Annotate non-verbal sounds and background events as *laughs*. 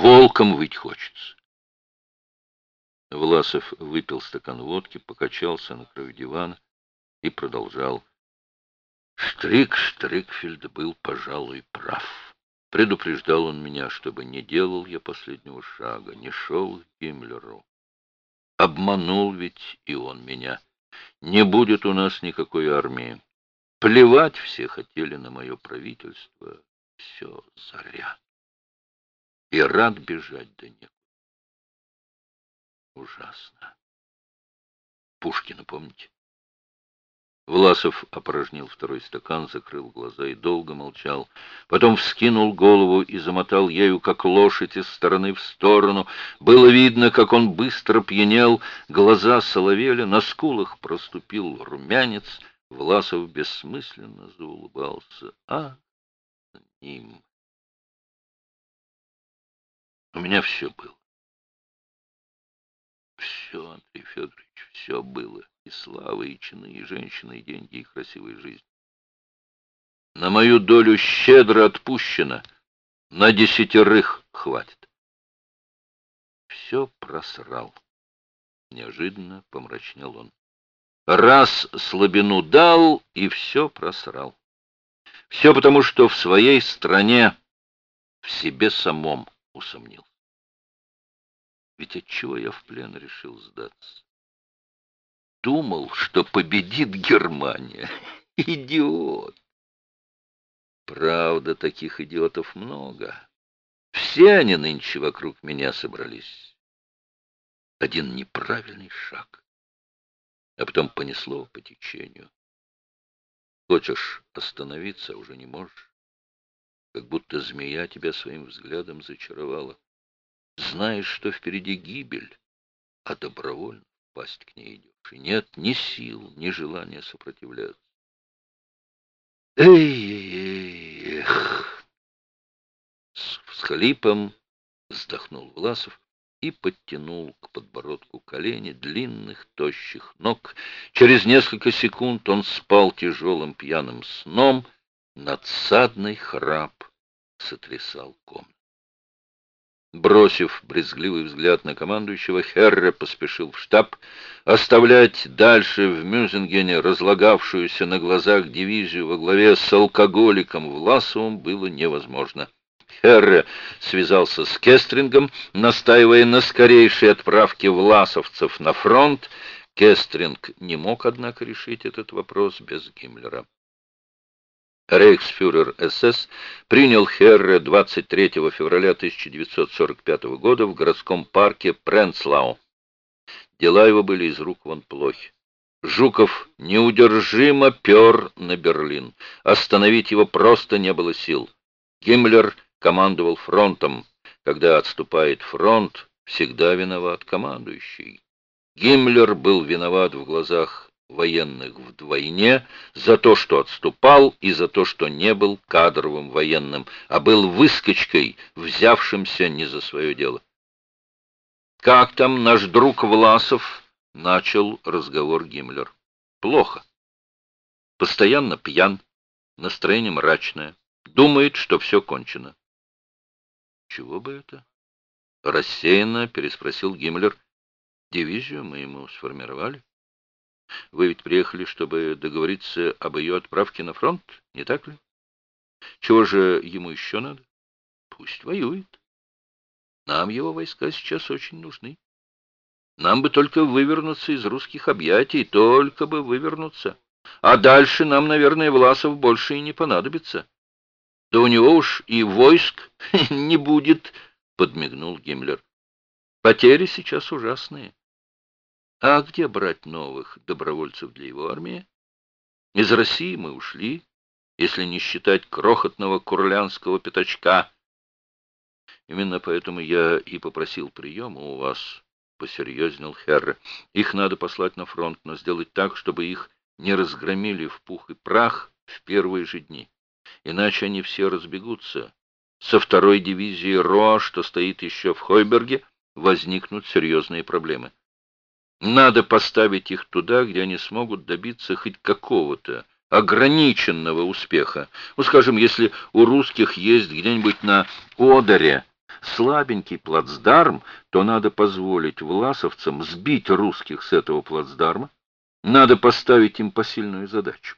Волком выть хочется. Власов выпил стакан водки, покачался на краю дивана и продолжал. Штрик Штрикфельд был, пожалуй, прав. Предупреждал он меня, чтобы не делал я последнего шага, не шел к Гиммлеру. Обманул ведь и он меня. Не будет у нас никакой армии. Плевать все хотели на мое правительство. Все заря. И рад бежать до некуда. Ужасно. Пушкина помните? Власов опорожнил второй стакан, закрыл глаза и долго молчал. Потом вскинул голову и замотал ею, как лошадь, из стороны в сторону. Было видно, как он быстро пьянел, глаза соловели, на скулах проступил румянец. Власов бессмысленно заулыбался. А, ним. У меня все было. Все, Андрей Федорович, все было и слава, и чины, и женщины, и деньги, и красивая жизнь. На мою долю щедро отпущено, на десятерых хватит. Все просрал. Неожиданно помрачнел он. Раз слабину дал, и все просрал. Все потому, что в своей стране, в себе самом усомнился. Ведь отчего я в плен решил сдаться? думал, что победит Германия. *laughs* Идиот! Правда, таких идиотов много. Все они нынче вокруг меня собрались. Один неправильный шаг, а потом понесло по течению. Хочешь остановиться, а уже не можешь. Как будто змея тебя своим взглядом зачаровала. Знаешь, что впереди гибель, а добровольно пасть к ней идет и нет ни сил, ни желания сопротивляться. Эй, эх! С всхлипом вздохнул Власов и подтянул к подбородку колени длинных, тощих ног. Через несколько секунд он спал тяжелым пьяным сном, надсадный храп сотрясал комнату. Бросив брезгливый взгляд на командующего, Херре поспешил в штаб. Оставлять дальше в Мюзингене разлагавшуюся на глазах дивизию во главе с алкоголиком Власовым было невозможно. Херре связался с Кестрингом, настаивая на скорейшей отправке власовцев на фронт. Кестринг не мог, однако, решить этот вопрос без Гиммлера. Рейхсфюрер СС принял Херре 23 февраля 1945 года в городском парке Пренцлау. Дела его были из рук вон плохи. Жуков неудержимо пер на Берлин. Остановить его просто не было сил. Гиммлер командовал фронтом. Когда отступает фронт, всегда виноват командующий. Гиммлер был виноват в глазах военных вдвойне за то, что отступал, и за то, что не был кадровым военным, а был выскочкой, взявшимся не за свое дело. «Как там наш друг Власов?» — начал разговор Гиммлер. «Плохо. Постоянно пьян, настроение мрачное, думает, что все кончено». «Чего бы это?» — рассеянно переспросил Гиммлер. «Дивизию мы ему сформировали». Вы ведь приехали, чтобы договориться об ее отправке на фронт, не так ли? Чего же ему еще надо? Пусть воюет. Нам его войска сейчас очень нужны. Нам бы только вывернуться из русских объятий, только бы вывернуться. А дальше нам, наверное, Власов больше и не понадобится. Да у него уж и войск *laughs* не будет, — подмигнул Гиммлер. Потери сейчас ужасные. А где брать новых добровольцев для его армии? Из России мы ушли, если не считать крохотного курлянского пятачка. Именно поэтому я и попросил приема у вас, — посерьезнел Херре. Их надо послать на фронт, но сделать так, чтобы их не разгромили в пух и прах в первые же дни. Иначе они все разбегутся. Со второй дивизии РОА, что стоит еще в Хойберге, возникнут серьезные проблемы. Надо поставить их туда, где они смогут добиться хоть какого-то ограниченного успеха. Ну, скажем, если у русских есть где-нибудь на Одере слабенький плацдарм, то надо позволить власовцам сбить русских с этого плацдарма, надо поставить им посильную задачу.